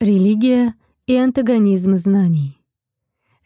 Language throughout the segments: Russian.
Религия и антагонизм знаний.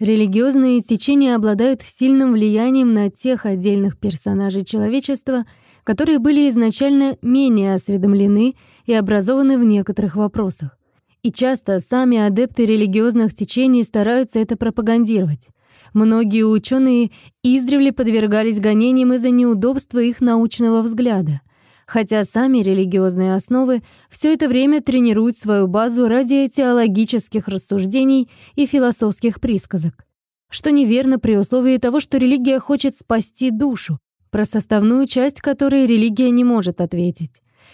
Религиозные течения обладают сильным влиянием на тех отдельных персонажей человечества, которые были изначально менее осведомлены и образованы в некоторых вопросах. И часто сами адепты религиозных течений стараются это пропагандировать. Многие ученые издревле подвергались гонениям из-за неудобства их научного взгляда хотя сами религиозные основы все это время тренируют свою базу ради теологических рассуждений и философских присказок. Что неверно при условии того, что религия хочет спасти душу, про составную часть которой религия не может ответить.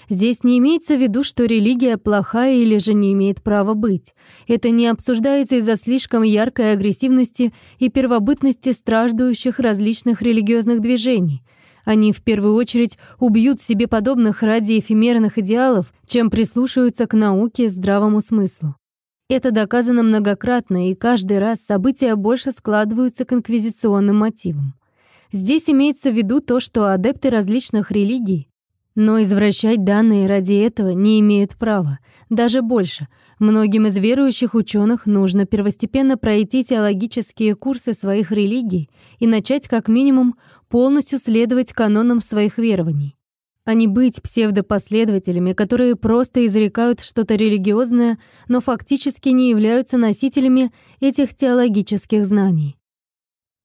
Здесь не имеется в виду, что религия плохая или же не имеет права быть. Это не обсуждается из-за слишком яркой агрессивности и первобытности страждущих различных религиозных движений — они в первую очередь убьют себе подобных ради эфемерных идеалов, чем прислушаются к науке, здравому смыслу. Это доказано многократно, и каждый раз события больше складываются к инквизиционным мотивам. Здесь имеется в виду то, что адепты различных религий, но извращать данные ради этого не имеют права. Даже больше. Многим из верующих ученых нужно первостепенно пройти теологические курсы своих религий и начать как минимум полностью следовать канонам своих верований, а не быть псевдопоследователями, которые просто изрекают что-то религиозное, но фактически не являются носителями этих теологических знаний.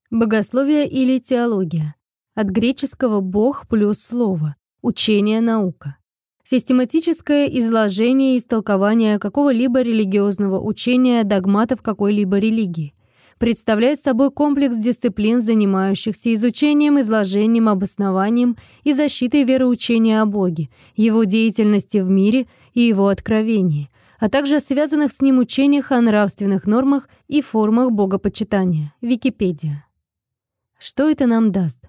Богословие или теология. От греческого «бог» плюс слово. Учение, наука. Систематическое изложение и истолкование какого-либо религиозного учения догматов какой-либо религии представляет собой комплекс дисциплин, занимающихся изучением, изложением, обоснованием и защитой вероучения о Боге, его деятельности в мире и его откровении, а также связанных с ним учениях о нравственных нормах и формах богопочитания. Википедия. Что это нам даст?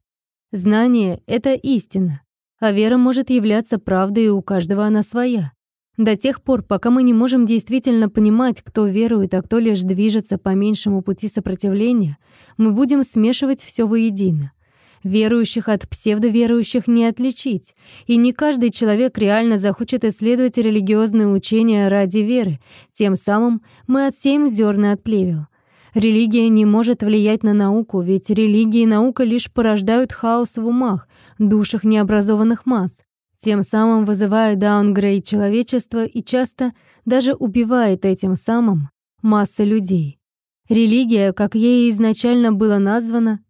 Знание — это истина, а вера может являться правдой, и у каждого она своя. До тех пор, пока мы не можем действительно понимать, кто верует, а кто лишь движется по меньшему пути сопротивления, мы будем смешивать все воедино. Верующих от псевдоверующих не отличить, и не каждый человек реально захочет исследовать религиозные учения ради веры, тем самым мы отсеем зерна от плевел. Религия не может влиять на науку, ведь религия и наука лишь порождают хаос в умах, душах необразованных масс тем самым вызывая даунгрейд человечества и часто даже убивает этим самым массы людей. Религия, как ей изначально было названо,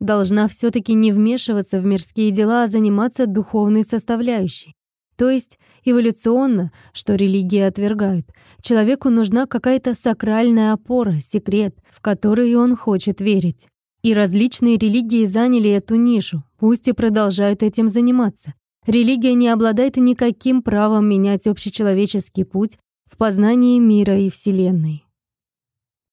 должна все таки не вмешиваться в мирские дела, а заниматься духовной составляющей. То есть эволюционно, что религии отвергают, человеку нужна какая-то сакральная опора, секрет, в который он хочет верить. И различные религии заняли эту нишу, пусть и продолжают этим заниматься. Религия не обладает никаким правом менять общечеловеческий путь в познании мира и Вселенной.